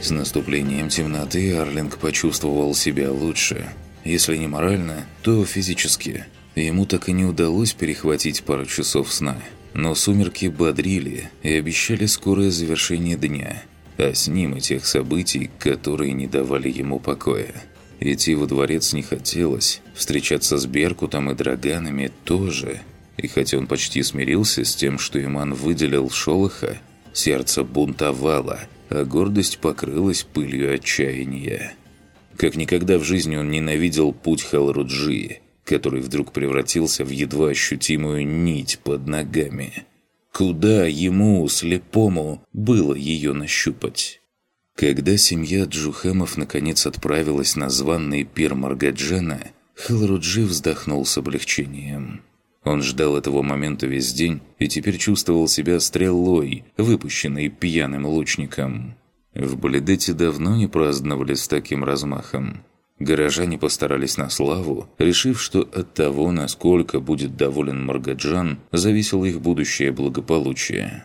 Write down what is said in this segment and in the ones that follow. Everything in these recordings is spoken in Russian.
С наступлением темноты Арлинг почувствовал себя лучше. Если не морально, то физически. Ему так и не удалось перехватить пару часов сна. Но сумерки бодрили и обещали скорое завершение дня. А с ним и тех событий, которые не давали ему покоя. Идти во дворец не хотелось, встречаться с Беркутом и Драганами тоже. И хотя он почти смирился с тем, что Иман выделил Шолоха, сердце бунтовало, а гордость покрылась пылью отчаяния. Как никогда в жизни он ненавидел путь Халруджи, который вдруг превратился в едва ощутимую нить под ногами. Куда ему, слепому, было ее нащупать? Когда семья Джухемов наконец отправилась на званный пир Маргаджана, Халруджи вздохнул с облегчением. Он ждал этого момента весь день и теперь чувствовал себя стрелой, выпущенной пьяным лучником. В Балидете давно не праздновали с таким размахом. Горожане постарались на славу, решив, что от того, насколько будет доволен Маргаджан, зависело их будущее благополучие.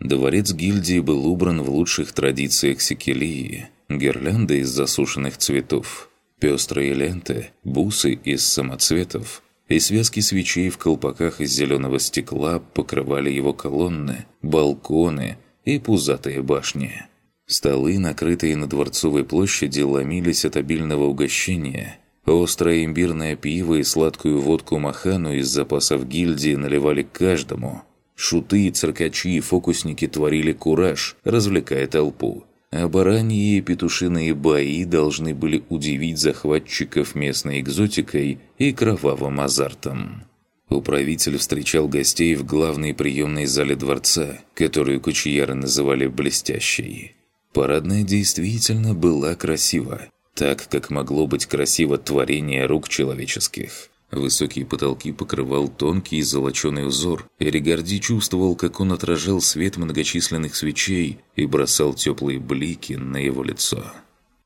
Дворец гильдии был убран в лучших традициях Секелии. Гирлянды из засушенных цветов, пестрые ленты, бусы из самоцветов и связки свечей в колпаках из зеленого стекла покрывали его колонны, балконы и пузатые башни. Столы, накрытые на Дворцовой площади, ломились от обильного угощения. Острое имбирное пиво и сладкую водку махану из запасов гильдии наливали каждому – Шуты, циркачи и фокусники творили кураж, развлекая толпу. А бараньи и петушиные бои должны были удивить захватчиков местной экзотикой и кровавым азартом. Управитель встречал гостей в главной приемной зале дворца, которую кучияры называли «блестящей». Парадная действительно была красива, так, как могло быть красиво творение рук человеческих. Высокие потолки покрывал тонкий золоченый узор, и чувствовал, как он отражал свет многочисленных свечей и бросал теплые блики на его лицо.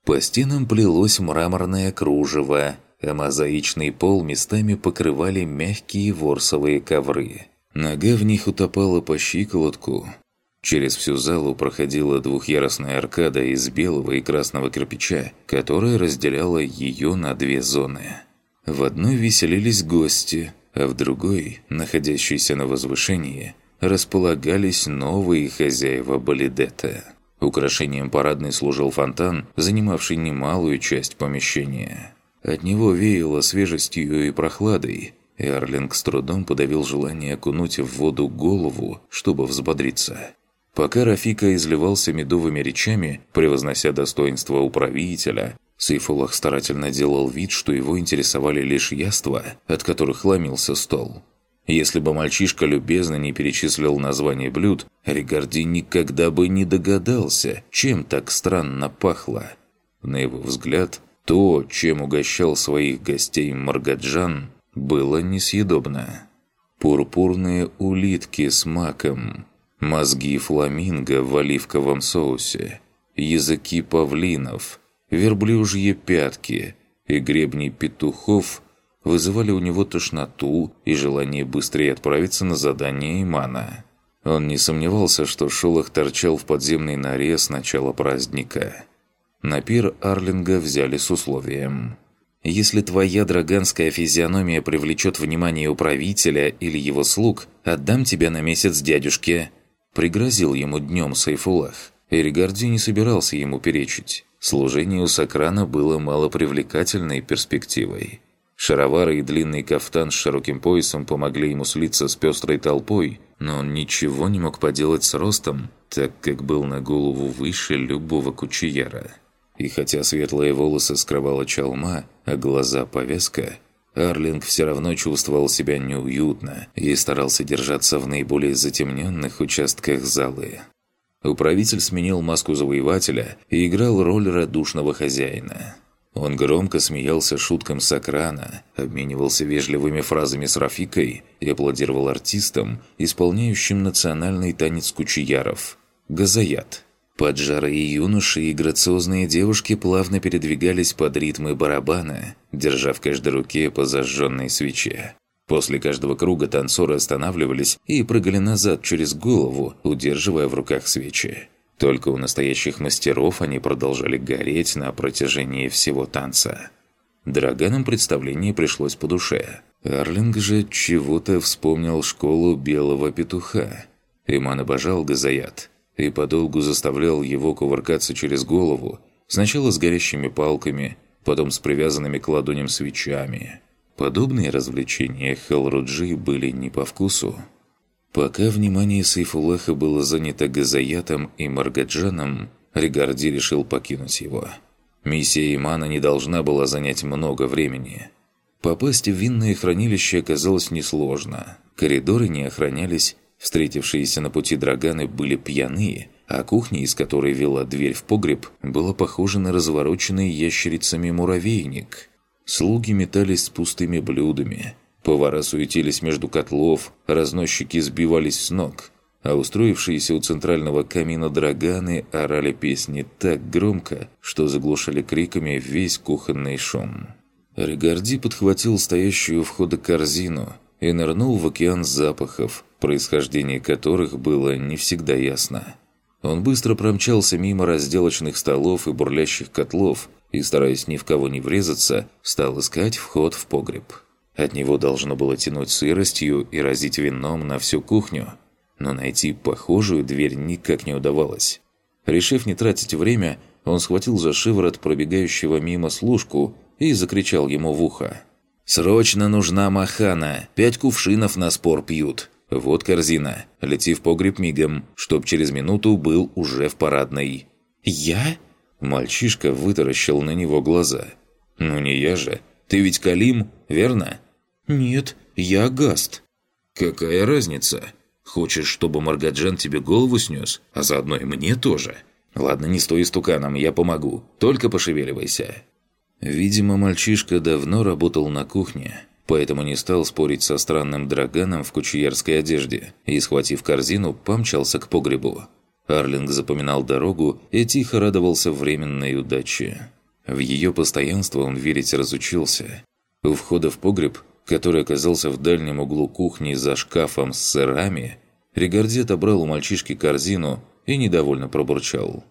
По стенам плелось мраморное кружево, а мозаичный пол местами покрывали мягкие ворсовые ковры. Нога в них утопала по щиколотку. Через всю залу проходила двухъярусная аркада из белого и красного кирпича, которая разделяла ее на две зоны. В одной веселились гости, а в другой, находящейся на возвышении, располагались новые хозяева Балидета. Украшением парадной служил фонтан, занимавший немалую часть помещения. От него веяло свежестью и прохладой, и Арлинг с трудом подавил желание окунуть в воду голову, чтобы взбодриться. Пока Рафика изливался медовыми речами, превознося достоинство управителя, Сейфулах старательно делал вид, что его интересовали лишь яства, от которых ломился стол. Если бы мальчишка любезно не перечислил название блюд, Ригарди никогда бы не догадался, чем так странно пахло. На его взгляд, то, чем угощал своих гостей Маргаджан, было несъедобно. Пурпурные улитки с маком, мозги фламинго в оливковом соусе, языки павлинов – верблюжьи пятки и гребни петухов вызывали у него тошноту и желание быстрее отправиться на задание Имана. Он не сомневался, что Шолох торчал в подземной норе с начала праздника. На пир Арлинга взяли с условием. «Если твоя драганская физиономия привлечет внимание управителя или его слуг, отдам тебя на месяц дядюшке», пригрозил ему днем Сайфулах. Эригарди не собирался ему перечить. Служение у Сокрана было малопривлекательной перспективой. Шаровары и длинный кафтан с широким поясом помогли ему слиться с пестрой толпой, но он ничего не мог поделать с ростом, так как был на голову выше любого кучияра. И хотя светлые волосы скрывала чалма, а глаза повязка, Арлинг все равно чувствовал себя неуютно и старался держаться в наиболее затемненных участках залы. Управитель сменил маску завоевателя и играл роль радушного хозяина. Он громко смеялся шуткам с экрана, обменивался вежливыми фразами с Рафикой и аплодировал артистам, исполняющим национальный танец кучияров – газаят. Поджарые юноши и грациозные девушки плавно передвигались под ритмы барабана, держа в каждой руке по зажженной свече. После каждого круга танцоры останавливались и прыгали назад через голову, удерживая в руках свечи. Только у настоящих мастеров они продолжали гореть на протяжении всего танца. Драганам представление пришлось по душе. Арлинг же чего-то вспомнил школу белого петуха. Иман обожал газоят и подолгу заставлял его кувыркаться через голову, сначала с горящими палками, потом с привязанными к ладоням свечами. Подобные развлечения Хелруджи были не по вкусу. Пока внимание Сайфулаха было занято Газаятом и Маргаджаном, Ригарди решил покинуть его. Миссия Имана не должна была занять много времени. Попасть в винное хранилище оказалось несложно. Коридоры не охранялись, встретившиеся на пути драганы были пьяные, а кухня, из которой вела дверь в погреб, была похожа на развороченный ящерицами муравейник. Слуги метались с пустыми блюдами – Повара суетились между котлов, разносчики сбивались с ног, а устроившиеся у центрального камина драганы орали песни так громко, что заглушали криками весь кухонный шум. Регарди подхватил стоящую у входа корзину и нырнул в океан запахов, происхождение которых было не всегда ясно. Он быстро промчался мимо разделочных столов и бурлящих котлов и, стараясь ни в кого не врезаться, стал искать вход в погреб. От него должно было тянуть сыростью и разить вином на всю кухню. Но найти похожую дверь никак не удавалось. Решив не тратить время, он схватил за шиворот пробегающего мимо служку и закричал ему в ухо. «Срочно нужна махана! Пять кувшинов на спор пьют! Вот корзина! Лети в погреб мигом, чтоб через минуту был уже в парадной!» «Я?» Мальчишка вытаращил на него глаза. «Ну не я же! Ты ведь Калим, верно?» «Нет, я Гаст». «Какая разница? Хочешь, чтобы Маргаджан тебе голову снес, а заодно и мне тоже? Ладно, не стой стуканом, я помогу. Только пошевеливайся». Видимо, мальчишка давно работал на кухне, поэтому не стал спорить со странным драганом в кучерской одежде и, схватив корзину, помчался к погребу. Арлинг запоминал дорогу и тихо радовался временной удаче. В ее постоянство он верить разучился. У входа в погреб который оказался в дальнем углу кухни за шкафом с сырами, Ригарди отобрал у мальчишки корзину и недовольно пробурчал.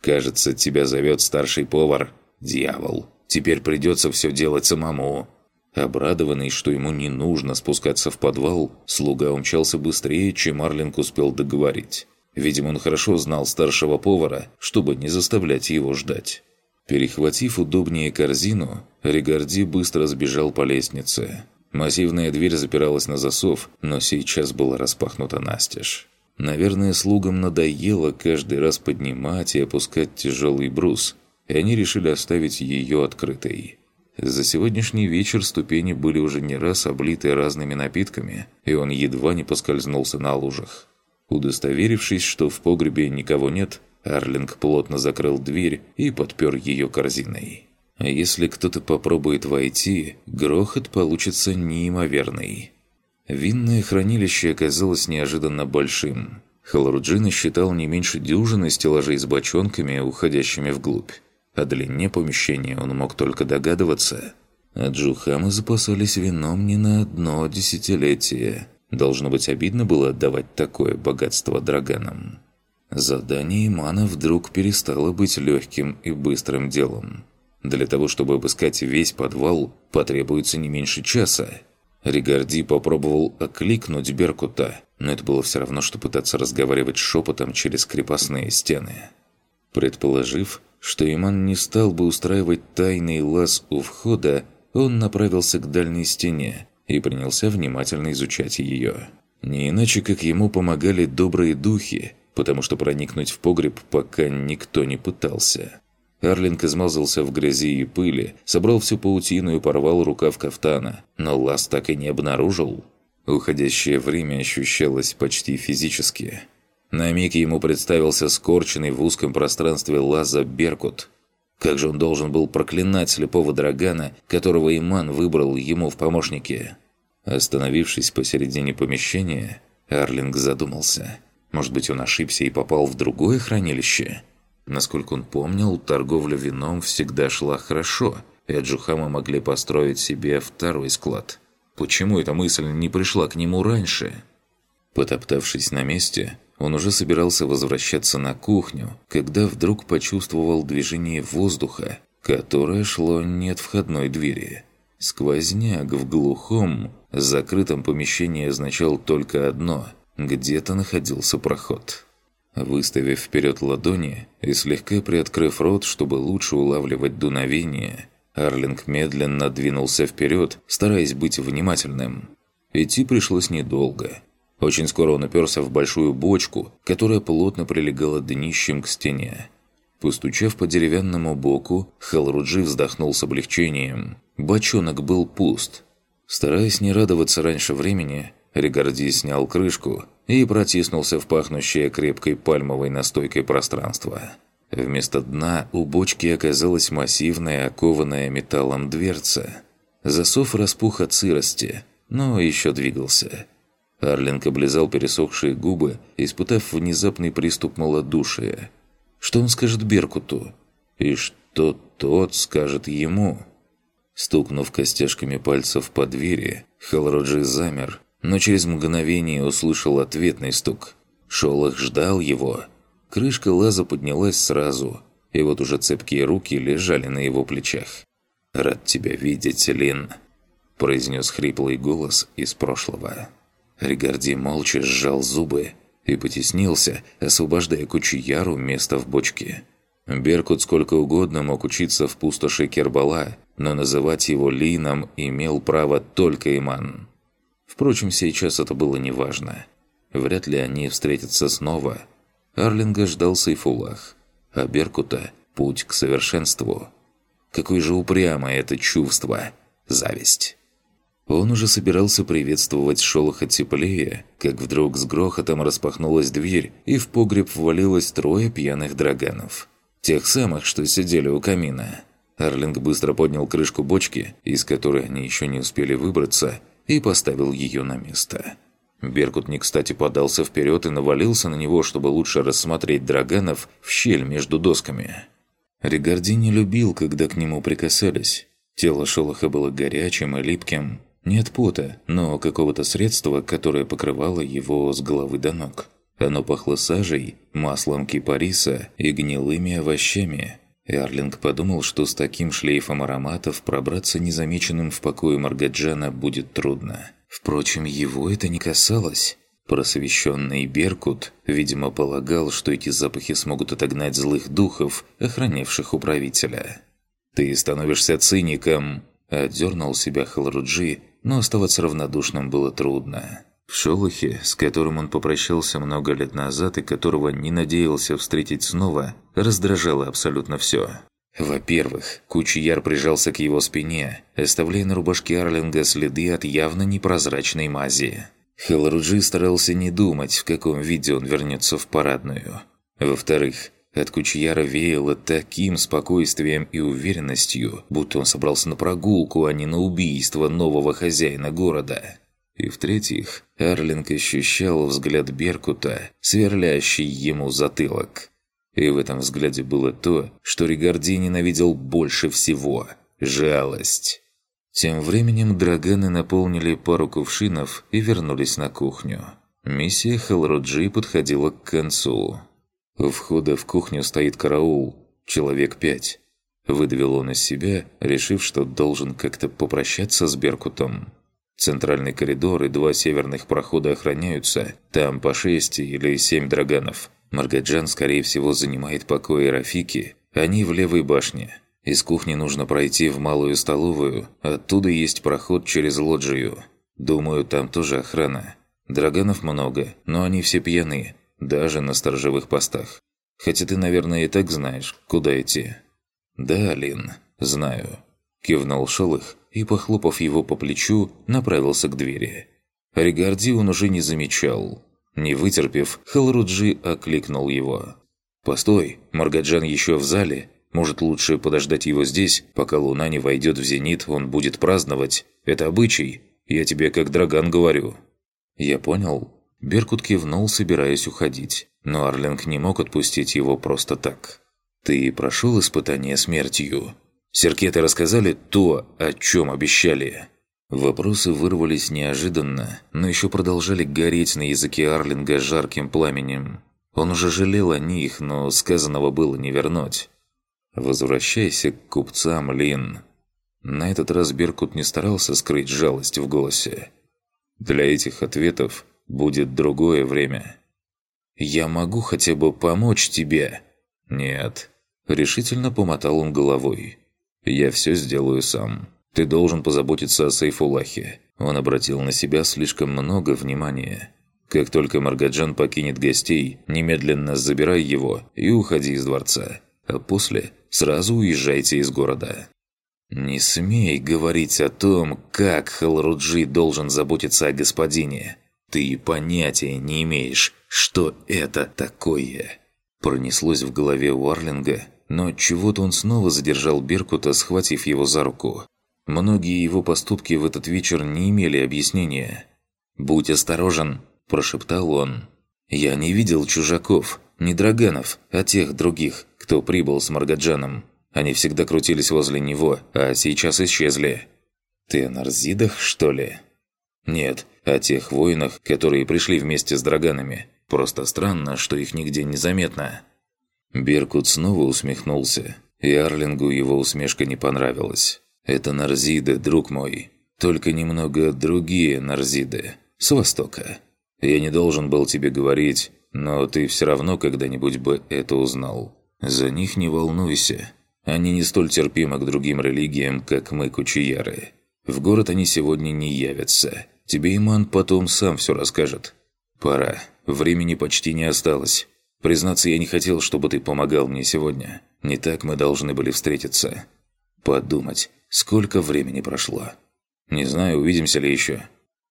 «Кажется, тебя зовет старший повар. Дьявол. Теперь придется все делать самому». Обрадованный, что ему не нужно спускаться в подвал, слуга умчался быстрее, чем Арлинг успел договорить. Видимо, он хорошо знал старшего повара, чтобы не заставлять его ждать. Перехватив удобнее корзину, Ригарди быстро сбежал по лестнице. Массивная дверь запиралась на засов, но сейчас была распахнута настежь. Наверное, слугам надоело каждый раз поднимать и опускать тяжелый брус, и они решили оставить ее открытой. За сегодняшний вечер ступени были уже не раз облиты разными напитками, и он едва не поскользнулся на лужах. Удостоверившись, что в погребе никого нет, Арлинг плотно закрыл дверь и подпер ее корзиной. Если кто-то попробует войти, грохот получится неимоверный. Винное хранилище оказалось неожиданно большим. Халруджина считал не меньше дюжины стеллажей с бочонками, уходящими вглубь. О длине помещения он мог только догадываться. А джухамы запасались вином не на одно десятилетие. Должно быть обидно было отдавать такое богатство драганам. Задание Имана вдруг перестало быть легким и быстрым делом. Для того, чтобы обыскать весь подвал, потребуется не меньше часа. Ригарди попробовал окликнуть Беркута, но это было все равно, что пытаться разговаривать шепотом через крепостные стены. Предположив, что Иман не стал бы устраивать тайный лаз у входа, он направился к дальней стене и принялся внимательно изучать ее. Не иначе, как ему помогали добрые духи, потому что проникнуть в погреб пока никто не пытался. Арлинг измазался в грязи и пыли, собрал всю паутину и порвал рукав кафтана, но лаз так и не обнаружил. Уходящее время ощущалось почти физически. На миг ему представился скорченный в узком пространстве лаза Беркут. Как же он должен был проклинать слепого драгана, которого Иман выбрал ему в помощнике? Остановившись посередине помещения, Арлинг задумался. Может быть, он ошибся и попал в другое хранилище? Насколько он помнил, торговля вином всегда шла хорошо, и Аджухама могли построить себе второй склад. Почему эта мысль не пришла к нему раньше? Потоптавшись на месте, Он уже собирался возвращаться на кухню, когда вдруг почувствовал движение воздуха, которое шло не от входной двери. Сквозняк в глухом, закрытом помещении означал только одно – где-то находился проход. Выставив вперед ладони и слегка приоткрыв рот, чтобы лучше улавливать дуновение, Арлинг медленно двинулся вперед, стараясь быть внимательным. Идти пришлось недолго – очень скоро он уперся в большую бочку, которая плотно прилегала днищем к стене. Постучав по деревянному боку, Халруджи вздохнул с облегчением. Бочонок был пуст. Стараясь не радоваться раньше времени, Ригарди снял крышку и протиснулся в пахнущее крепкой пальмовой настойкой пространство. Вместо дна у бочки оказалась массивная, окованная металлом дверца. Засов распух от сырости, но еще двигался. Арлинг облизал пересохшие губы, испытав внезапный приступ малодушия. Что он скажет Беркуту? И что тот скажет ему? Стукнув костяшками пальцев по двери, Халроджи замер, но через мгновение услышал ответный стук. Шолох ждал его. Крышка лаза поднялась сразу, и вот уже цепкие руки лежали на его плечах. «Рад тебя видеть, Лин», – произнес хриплый голос из прошлого. Ригарди молча сжал зубы и потеснился, освобождая Кучияру место в бочке. Беркут сколько угодно мог учиться в пустоши Кербала, но называть его Лином имел право только Иман. Впрочем, сейчас это было неважно. Вряд ли они встретятся снова. Арлинга ждал Сайфулах, а Беркута – путь к совершенству. Какое же упрямое это чувство – зависть. Он уже собирался приветствовать Шолоха теплее, как вдруг с грохотом распахнулась дверь, и в погреб ввалилось трое пьяных драганов. Тех самых, что сидели у камина. Арлинг быстро поднял крышку бочки, из которой они еще не успели выбраться, и поставил ее на место. Беркут кстати подался вперед и навалился на него, чтобы лучше рассмотреть драганов в щель между досками. Ригарди не любил, когда к нему прикасались. Тело Шолоха было горячим и липким, нет пота, но какого-то средства, которое покрывало его с головы до ног. Оно пахло сажей, маслом кипариса и гнилыми овощами. Эрлинг подумал, что с таким шлейфом ароматов пробраться незамеченным в покое Маргаджана будет трудно. Впрочем, его это не касалось. Просвещенный Беркут, видимо, полагал, что эти запахи смогут отогнать злых духов, охранявших управителя. «Ты становишься циником!» – отдернул себя Халруджи, но оставаться равнодушным было трудно. В Шолохе, с которым он попрощался много лет назад и которого не надеялся встретить снова, раздражало абсолютно все. Во-первых, Кучияр прижался к его спине, оставляя на рубашке Арлинга следы от явно непрозрачной мази. Хелруджи старался не думать, в каком виде он вернется в парадную. Во-вторых, от Кучьяра веяло таким спокойствием и уверенностью, будто он собрался на прогулку, а не на убийство нового хозяина города. И в-третьих, Арлинг ощущал взгляд Беркута, сверлящий ему затылок. И в этом взгляде было то, что Ригарди ненавидел больше всего – жалость. Тем временем драганы наполнили пару кувшинов и вернулись на кухню. Миссия Халроджи подходила к концу. У входа в кухню стоит караул, человек пять. Выдавил он из себя, решив, что должен как-то попрощаться с Беркутом. Центральный коридор и два северных прохода охраняются, там по шесть или семь драганов. Маргаджан, скорее всего, занимает покои Рафики, они в левой башне. Из кухни нужно пройти в малую столовую, оттуда есть проход через лоджию. Думаю, там тоже охрана. Драганов много, но они все пьяны, даже на сторожевых постах. Хотя ты, наверное, и так знаешь, куда идти». «Да, Лин, знаю», – кивнул Шолых и, похлопав его по плечу, направился к двери. Ригарди он уже не замечал. Не вытерпев, Халруджи окликнул его. «Постой, Маргаджан еще в зале. Может, лучше подождать его здесь, пока луна не войдет в зенит, он будет праздновать. Это обычай. Я тебе как драган говорю». «Я понял», Беркут кивнул, собираясь уходить, но Арлинг не мог отпустить его просто так. «Ты прошел испытание смертью? Серкеты рассказали то, о чем обещали?» Вопросы вырвались неожиданно, но еще продолжали гореть на языке Арлинга жарким пламенем. Он уже жалел о них, но сказанного было не вернуть. «Возвращайся к купцам, Лин». На этот раз Беркут не старался скрыть жалость в голосе. «Для этих ответов будет другое время». «Я могу хотя бы помочь тебе?» «Нет». Решительно помотал он головой. «Я все сделаю сам. Ты должен позаботиться о Сейфулахе. Он обратил на себя слишком много внимания. Как только Маргаджан покинет гостей, немедленно забирай его и уходи из дворца. А после сразу уезжайте из города. Не смей говорить о том, как Халруджи должен заботиться о господине. Ты понятия не имеешь, что это такое. Пронеслось в голове Уарлинга, но чего-то он снова задержал Беркута, схватив его за руку. Многие его поступки в этот вечер не имели объяснения. «Будь осторожен», – прошептал он. «Я не видел чужаков, не драганов, а тех других, кто прибыл с Маргаджаном. Они всегда крутились возле него, а сейчас исчезли». «Ты о Нарзидах, что ли?» «Нет, о тех воинах, которые пришли вместе с драганами. Просто странно, что их нигде не заметно». Беркут снова усмехнулся, и Арлингу его усмешка не понравилась. Это Нарзиды, друг мой. Только немного другие Нарзиды. С востока. Я не должен был тебе говорить, но ты все равно когда-нибудь бы это узнал. За них не волнуйся. Они не столь терпимы к другим религиям, как мы, кучияры. В город они сегодня не явятся. Тебе Иман потом сам все расскажет. Пора. Времени почти не осталось. Признаться, я не хотел, чтобы ты помогал мне сегодня. Не так мы должны были встретиться. Подумать, Сколько времени прошло? Не знаю, увидимся ли еще.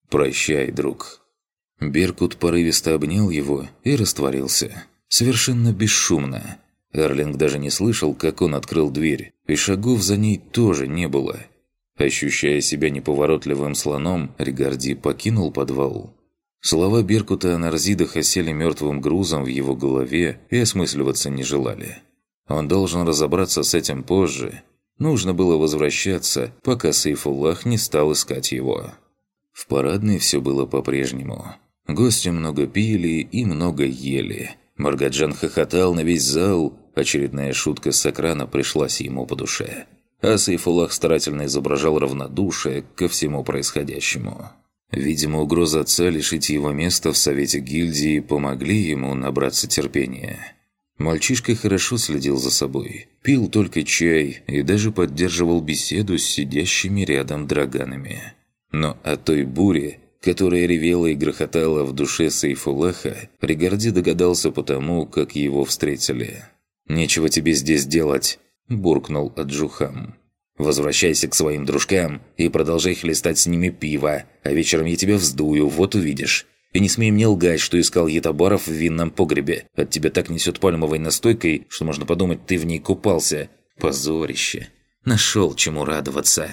Прощай, друг. Беркут порывисто обнял его и растворился. Совершенно бесшумно. Эрлинг даже не слышал, как он открыл дверь, и шагов за ней тоже не было. Ощущая себя неповоротливым слоном, Ригарди покинул подвал. Слова Беркута о Нарзидах осели мертвым грузом в его голове и осмысливаться не желали. Он должен разобраться с этим позже, Нужно было возвращаться, пока Сейфуллах не стал искать его. В парадной все было по-прежнему. Гости много пили и много ели. Маргаджан хохотал на весь зал, очередная шутка с экрана пришлась ему по душе. А Сейфуллах старательно изображал равнодушие ко всему происходящему. Видимо, угроза отца лишить его места в Совете Гильдии помогли ему набраться терпения. Мальчишка хорошо следил за собой, пил только чай и даже поддерживал беседу с сидящими рядом драганами. Но о той буре, которая ревела и грохотала в душе Сейфулаха, Ригарди догадался потому, как его встретили. «Нечего тебе здесь делать», – буркнул Аджухам. «Возвращайся к своим дружкам и продолжай хлестать с ними пиво, а вечером я тебя вздую, вот увидишь. И не смей мне лгать, что искал ятабаров в винном погребе. От тебя так несет пальмовой настойкой, что можно подумать, ты в ней купался. Позорище. Нашел чему радоваться.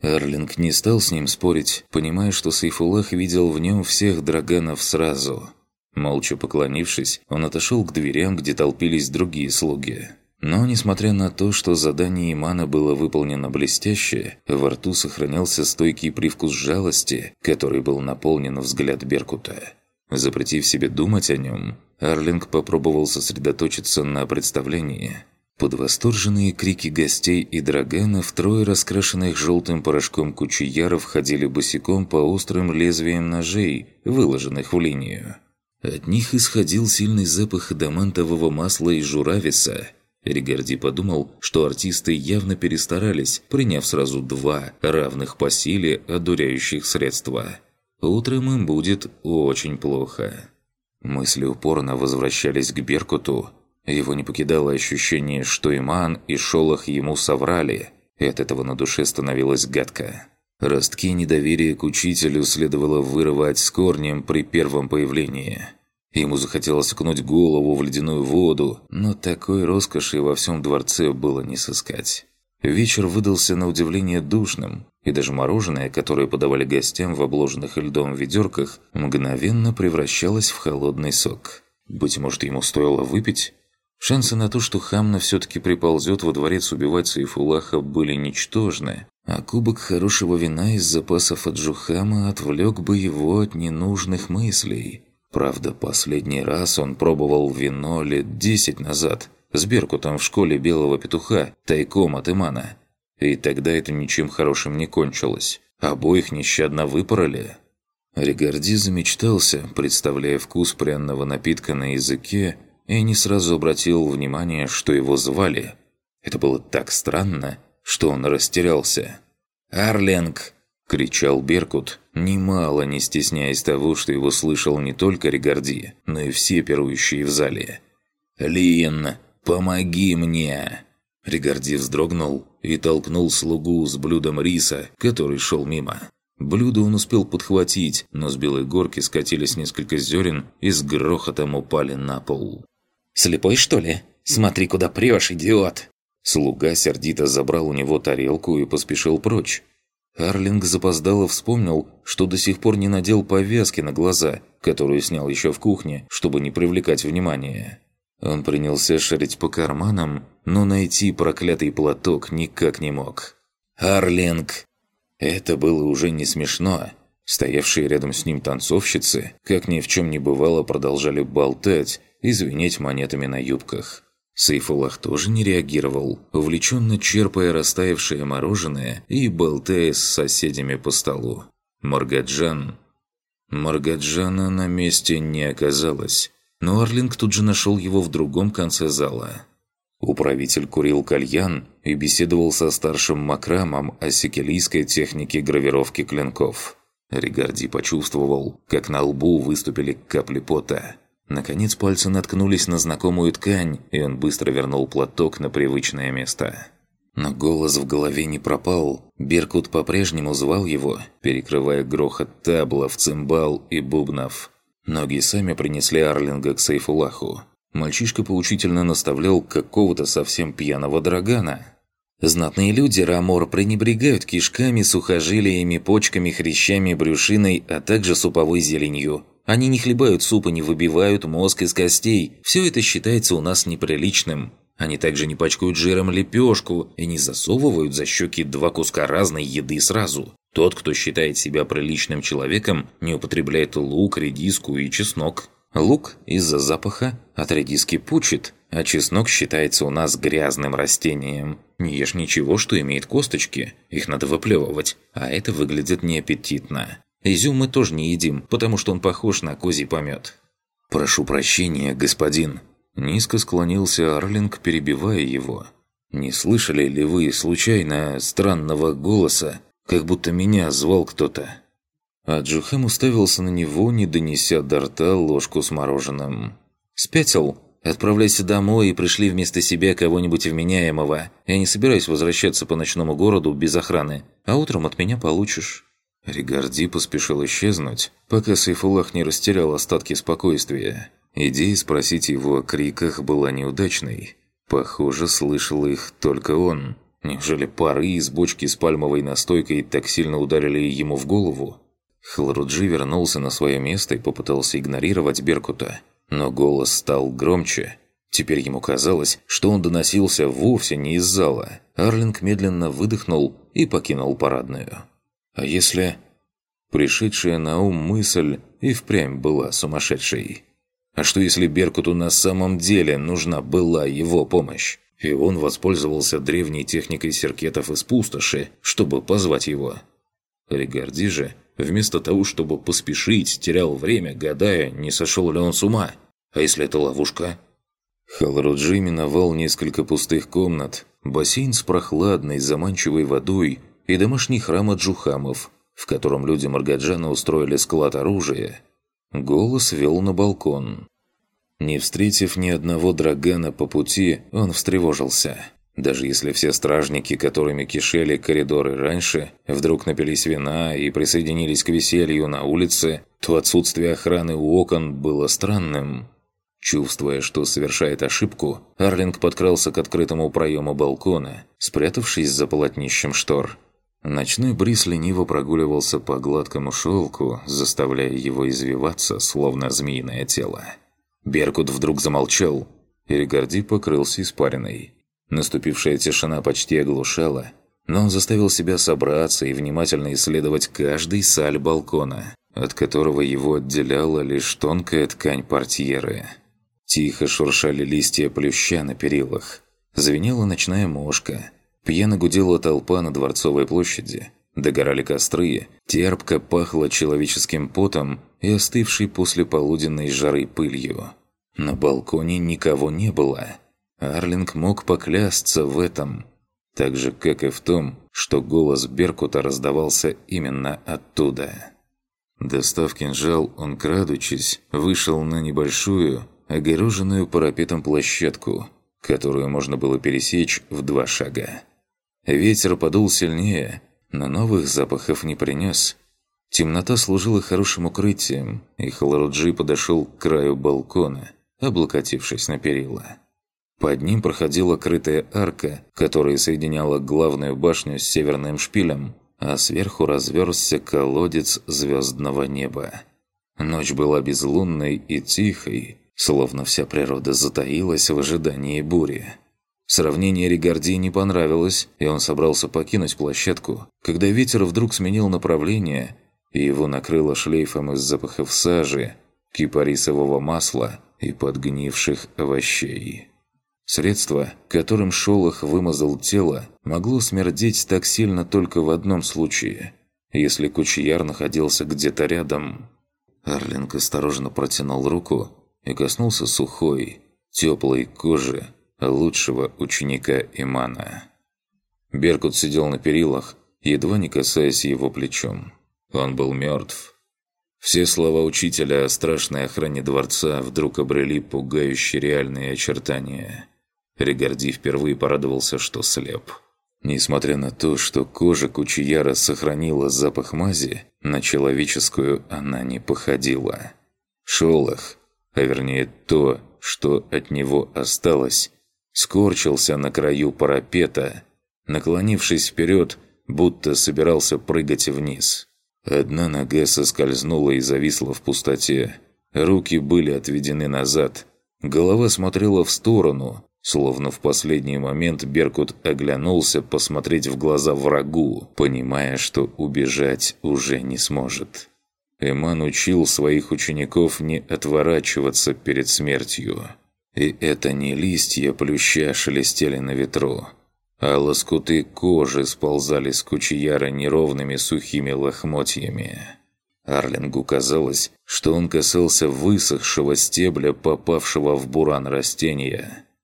Эрлинг не стал с ним спорить, понимая, что Сейфулах видел в нем всех драганов сразу. Молча поклонившись, он отошел к дверям, где толпились другие слуги. Но, несмотря на то, что задание Имана было выполнено блестяще, во рту сохранялся стойкий привкус жалости, который был наполнен взгляд Беркута. Запретив себе думать о нем, Арлинг попробовал сосредоточиться на представлении. Под восторженные крики гостей и драганов трое раскрашенных желтым порошком кучияров ходили босиком по острым лезвиям ножей, выложенных в линию. От них исходил сильный запах адамантового масла и журависа – Ригарди подумал, что артисты явно перестарались, приняв сразу два равных по силе одуряющих средства. Утром им будет очень плохо. Мысли упорно возвращались к Беркуту. Его не покидало ощущение, что Иман и Шолох ему соврали, и от этого на душе становилось гадко. Ростки недоверия к учителю следовало вырывать с корнем при первом появлении – Ему захотелось окунуть голову в ледяную воду, но такой роскоши во всем дворце было не сыскать. Вечер выдался на удивление душным, и даже мороженое, которое подавали гостям в обложенных льдом ведерках, мгновенно превращалось в холодный сок. Быть может, ему стоило выпить? Шансы на то, что Хамна все-таки приползет во дворец убивать Сайфулаха, были ничтожны, А кубок хорошего вина из запасов от Джухама отвлек бы его от ненужных мыслей. Правда, последний раз он пробовал вино лет десять назад, с Беркутом в школе Белого Петуха, тайком от Имана. И тогда это ничем хорошим не кончилось. Обоих нещадно выпороли. Ригарди замечтался, представляя вкус пряного напитка на языке, и не сразу обратил внимание, что его звали. Это было так странно, что он растерялся. «Арлинг!» – кричал Беркут, немало не стесняясь того, что его слышал не только Ригарди, но и все пирующие в зале. «Лин, помоги мне!» Ригарди вздрогнул и толкнул слугу с блюдом риса, который шел мимо. Блюдо он успел подхватить, но с белой горки скатились несколько зерен и с грохотом упали на пол. «Слепой, что ли? Смотри, куда прешь, идиот!» Слуга сердито забрал у него тарелку и поспешил прочь. Арлинг запоздало вспомнил, что до сих пор не надел повязки на глаза, которую снял еще в кухне, чтобы не привлекать внимания. Он принялся шарить по карманам, но найти проклятый платок никак не мог. «Арлинг!» Это было уже не смешно. Стоявшие рядом с ним танцовщицы, как ни в чем не бывало, продолжали болтать и звенеть монетами на юбках. Сейфулах тоже не реагировал, увлеченно черпая растаявшее мороженое и болтая с соседями по столу. Маргаджан... Маргаджана на месте не оказалось, но Арлинг тут же нашел его в другом конце зала. Управитель курил кальян и беседовал со старшим Макрамом о сикилийской технике гравировки клинков. Ригарди почувствовал, как на лбу выступили капли пота. Наконец пальцы наткнулись на знакомую ткань, и он быстро вернул платок на привычное место. Но голос в голове не пропал. Беркут по-прежнему звал его, перекрывая грохот таблов, цимбал и бубнов. Ноги сами принесли Арлинга к Сейфулаху. Мальчишка поучительно наставлял какого-то совсем пьяного драгана. Знатные люди Рамор пренебрегают кишками, сухожилиями, почками, хрящами, брюшиной, а также суповой зеленью. Они не хлебают суп и не выбивают мозг из костей. Все это считается у нас неприличным. Они также не пачкают жиром лепешку и не засовывают за щеки два куска разной еды сразу. Тот, кто считает себя приличным человеком, не употребляет лук, редиску и чеснок. Лук из-за запаха от редиски пучит, а чеснок считается у нас грязным растением. Не ешь ничего, что имеет косточки, их надо выплевывать, а это выглядит неаппетитно. Изюм мы тоже не едим, потому что он похож на козий помет. «Прошу прощения, господин». Низко склонился Арлинг, перебивая его. «Не слышали ли вы, случайно, странного голоса, как будто меня звал кто-то?» А Джухем уставился на него, не донеся до рта ложку с мороженым. «Спятил? Отправляйся домой и пришли вместо себя кого-нибудь вменяемого. Я не собираюсь возвращаться по ночному городу без охраны, а утром от меня получишь». Ригарди поспешил исчезнуть, пока Сайфулах не растерял остатки спокойствия. Идея спросить его о криках была неудачной. Похоже, слышал их только он. Неужели пары из бочки с пальмовой настойкой так сильно ударили ему в голову? Хлоруджи вернулся на свое место и попытался игнорировать Беркута. Но голос стал громче. Теперь ему казалось, что он доносился вовсе не из зала. Арлинг медленно выдохнул и покинул парадную. А если... Пришедшая на ум мысль и впрямь была сумасшедшей. А что если Беркуту на самом деле нужна была его помощь? И он воспользовался древней техникой серкетов из пустоши, чтобы позвать его. Ригарди же, вместо того, чтобы поспешить, терял время, гадая, не сошел ли он с ума. А если это ловушка? Халруджи миновал несколько пустых комнат, бассейн с прохладной, заманчивой водой и домашний храм Аджухамов, в котором люди Маргаджана устроили склад оружия. Голос вел на балкон. Не встретив ни одного драгана по пути, он встревожился. Даже если все стражники, которыми кишели коридоры раньше, вдруг напились вина и присоединились к веселью на улице, то отсутствие охраны у окон было странным. Чувствуя, что совершает ошибку, Арлинг подкрался к открытому проему балкона, спрятавшись за полотнищем штор. Ночной бриз лениво прогуливался по гладкому шелку, заставляя его извиваться, словно змеиное тело. Беркут вдруг замолчал, и Ригарди покрылся испариной. Наступившая тишина почти оглушала. но он заставил себя собраться и внимательно исследовать каждый саль балкона, от которого его отделяла лишь тонкая ткань портьеры. Тихо шуршали листья плюща на перилах. Звенела ночная мошка. Пьяно гудела толпа на Дворцовой площади. Догорали костры, терпко пахло человеческим потом и остывшей после полуденной жары пылью. На балконе никого не было. Арлинг мог поклясться в этом – так же, как и в том, что голос Беркута раздавался именно оттуда. Достав кинжал, он, крадучись, вышел на небольшую, огороженную парапетом площадку, которую можно было пересечь в два шага. Ветер подул сильнее, но новых запахов не принес. Темнота служила хорошим укрытием, и Халаруджи подошел к краю балкона, облокотившись на перила. Под ним проходила крытая арка, которая соединяла главную башню с северным шпилем, а сверху разверзся колодец звездного неба. Ночь была безлунной и тихой, словно вся природа затаилась в ожидании бури. Сравнение Ригарди не понравилось, и он собрался покинуть площадку, когда ветер вдруг сменил направление, и его накрыло шлейфом из запахов сажи, кипарисового масла и подгнивших овощей. Средство, которым Шолох вымазал тело, могло смердеть так сильно только в одном случае, если Кучияр находился где-то рядом. Арлинг осторожно протянул руку и коснулся сухой, теплой кожи лучшего ученика Имана. Беркут сидел на перилах, едва не касаясь его плечом. Он был мертв. Все слова учителя о страшной охране дворца вдруг обрели пугающие реальные очертания – Ригарди впервые порадовался, что слеп. Несмотря на то, что кожа Кучияра сохранила запах мази, на человеческую она не походила. Шолох, а вернее то, что от него осталось, скорчился на краю парапета, наклонившись вперед, будто собирался прыгать вниз. Одна нога соскользнула и зависла в пустоте. Руки были отведены назад. Голова смотрела в сторону, Словно в последний момент Беркут оглянулся посмотреть в глаза врагу, понимая, что убежать уже не сможет. Эман учил своих учеников не отворачиваться перед смертью. И это не листья плюща шелестели на ветру, а лоскуты кожи сползали с кучияра неровными сухими лохмотьями. Арлингу казалось, что он касался высохшего стебля, попавшего в буран растения –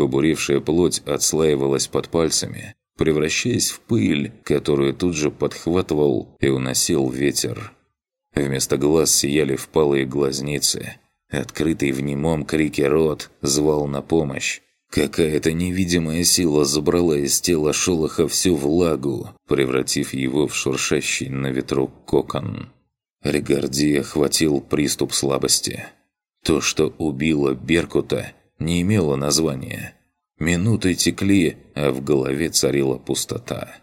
Побуревшая плоть отслаивалась под пальцами, превращаясь в пыль, которую тут же подхватывал и уносил ветер. Вместо глаз сияли впалые глазницы. Открытый в немом крике рот звал на помощь. Какая-то невидимая сила забрала из тела Шолоха всю влагу, превратив его в шуршащий на ветру кокон. Ригарди охватил приступ слабости. То, что убило Беркута, не имело названия. Минуты текли, а в голове царила пустота.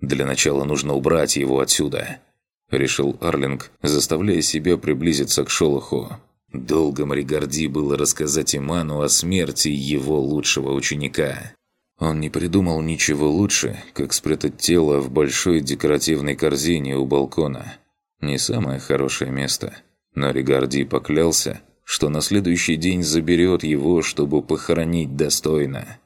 «Для начала нужно убрать его отсюда», – решил Арлинг, заставляя себя приблизиться к Шолоху. Долго Маригарди было рассказать Иману о смерти его лучшего ученика. Он не придумал ничего лучше, как спрятать тело в большой декоративной корзине у балкона. Не самое хорошее место. Но Ригарди поклялся, что на следующий день заберет его, чтобы похоронить достойно.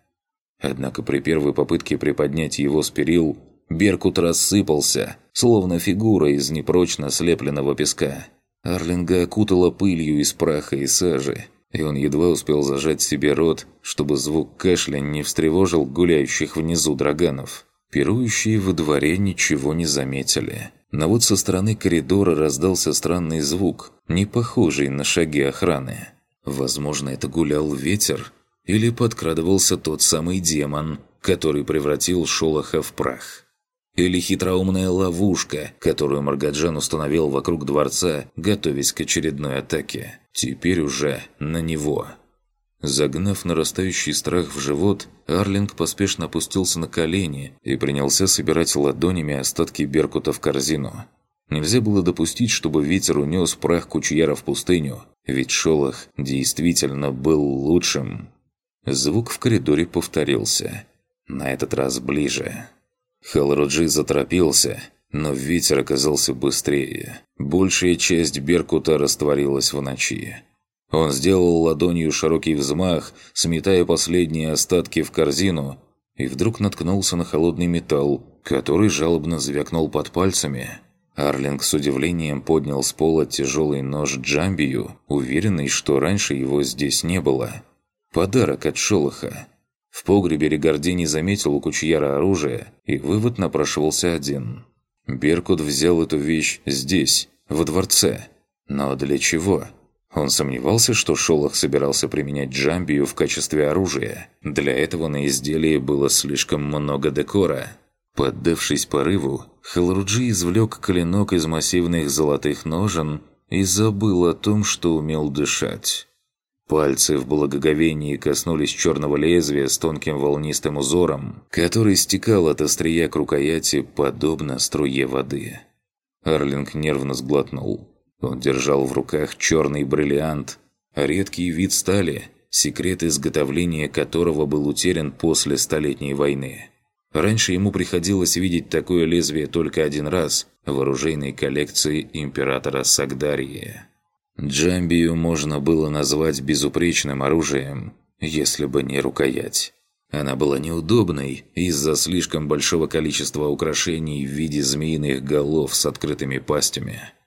Однако при первой попытке приподнять его с перил, Беркут рассыпался, словно фигура из непрочно слепленного песка. Арлинга окутала пылью из праха и сажи, и он едва успел зажать себе рот, чтобы звук кашля не встревожил гуляющих внизу драганов. Пирующие во дворе ничего не заметили. Но вот со стороны коридора раздался странный звук, не похожий на шаги охраны. Возможно, это гулял ветер, или подкрадывался тот самый демон, который превратил Шолоха в прах. Или хитроумная ловушка, которую Маргаджан установил вокруг дворца, готовясь к очередной атаке. Теперь уже на него. Загнав нарастающий страх в живот, Арлинг поспешно опустился на колени и принялся собирать ладонями остатки беркута в корзину. Нельзя было допустить, чтобы ветер унес прах Кучьяра в пустыню, ведь Шолох действительно был лучшим. Звук в коридоре повторился. На этот раз ближе. Халруджи заторопился, но ветер оказался быстрее. Большая часть Беркута растворилась в ночи. Он сделал ладонью широкий взмах, сметая последние остатки в корзину, и вдруг наткнулся на холодный металл, который жалобно звякнул под пальцами. Арлинг с удивлением поднял с пола тяжелый нож Джамбию, уверенный, что раньше его здесь не было. Подарок от Шолоха. В погребе Регарди не заметил у Кучьяра оружия, и вывод напрашивался один. Беркут взял эту вещь здесь, во дворце. Но для чего? Он сомневался, что Шолох собирался применять джамбию в качестве оружия. Для этого на изделии было слишком много декора. Поддавшись порыву, Халруджи извлек клинок из массивных золотых ножен и забыл о том, что умел дышать. Пальцы в благоговении коснулись черного лезвия с тонким волнистым узором, который стекал от острия к рукояти, подобно струе воды. Арлинг нервно сглотнул. Он держал в руках черный бриллиант, редкий вид стали, секрет изготовления которого был утерян после Столетней войны. Раньше ему приходилось видеть такое лезвие только один раз в оружейной коллекции императора Сагдарии. Джамбию можно было назвать безупречным оружием, если бы не рукоять. Она была неудобной из-за слишком большого количества украшений в виде змеиных голов с открытыми пастями –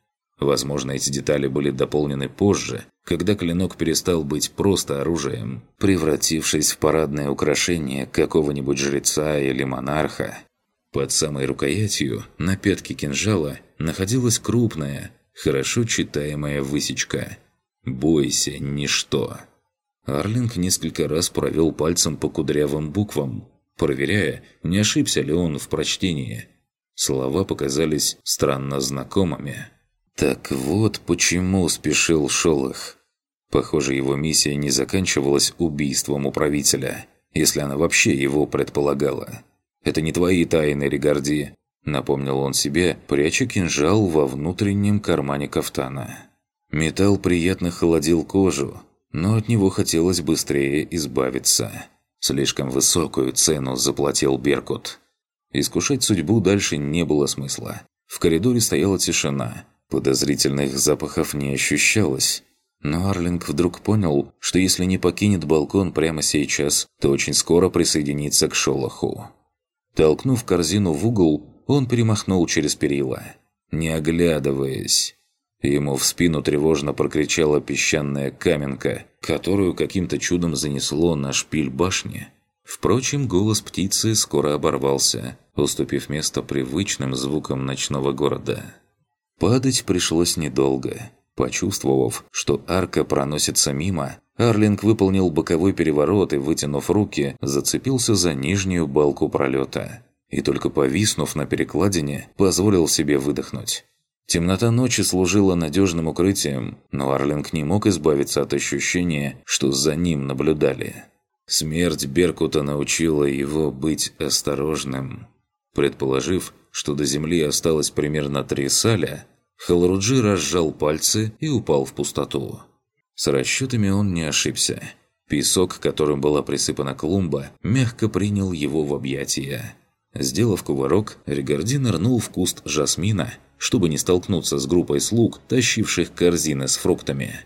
Возможно, эти детали были дополнены позже, когда клинок перестал быть просто оружием, превратившись в парадное украшение какого-нибудь жреца или монарха. Под самой рукоятью, на пятке кинжала, находилась крупная, хорошо читаемая высечка «Бойся, ничто». Арлинг несколько раз провел пальцем по кудрявым буквам, проверяя, не ошибся ли он в прочтении. Слова показались странно знакомыми – так вот почему спешил Шолох. Похоже, его миссия не заканчивалась убийством управителя, если она вообще его предполагала. «Это не твои тайны, Регарди», — напомнил он себе, пряча кинжал во внутреннем кармане кафтана. Металл приятно холодил кожу, но от него хотелось быстрее избавиться. Слишком высокую цену заплатил Беркут. Искушать судьбу дальше не было смысла. В коридоре стояла тишина, Подозрительных запахов не ощущалось. Но Арлинг вдруг понял, что если не покинет балкон прямо сейчас, то очень скоро присоединится к Шолоху. Толкнув корзину в угол, он перемахнул через перила. Не оглядываясь. Ему в спину тревожно прокричала песчаная каменка, которую каким-то чудом занесло на шпиль башни. Впрочем, голос птицы скоро оборвался, уступив место привычным звукам ночного города. Падать пришлось недолго. Почувствовав, что арка проносится мимо, Арлинг выполнил боковой переворот и, вытянув руки, зацепился за нижнюю балку пролета. И только повиснув на перекладине, позволил себе выдохнуть. Темнота ночи служила надежным укрытием, но Арлинг не мог избавиться от ощущения, что за ним наблюдали. Смерть Беркута научила его быть осторожным. Предположив, что до земли осталось примерно три саля, Халруджи разжал пальцы и упал в пустоту. С расчетами он не ошибся. Песок, которым была присыпана клумба, мягко принял его в объятия. Сделав кувырок, Регарди нырнул в куст жасмина, чтобы не столкнуться с группой слуг, тащивших корзины с фруктами.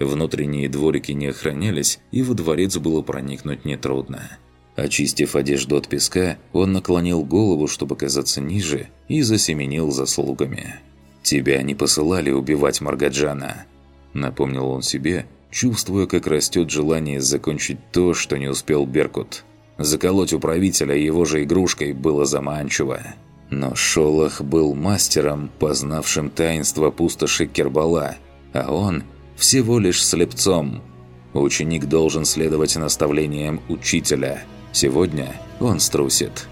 Внутренние дворики не охранялись, и во дворец было проникнуть нетрудно. Очистив одежду от песка, он наклонил голову, чтобы казаться ниже, и засеменил за слугами. «Тебя не посылали убивать Маргаджана», – напомнил он себе, чувствуя, как растет желание закончить то, что не успел Беркут. Заколоть управителя его же игрушкой было заманчиво. Но Шолох был мастером, познавшим таинство пустоши Кербала, а он всего лишь слепцом. Ученик должен следовать наставлениям учителя. Сегодня он струсит.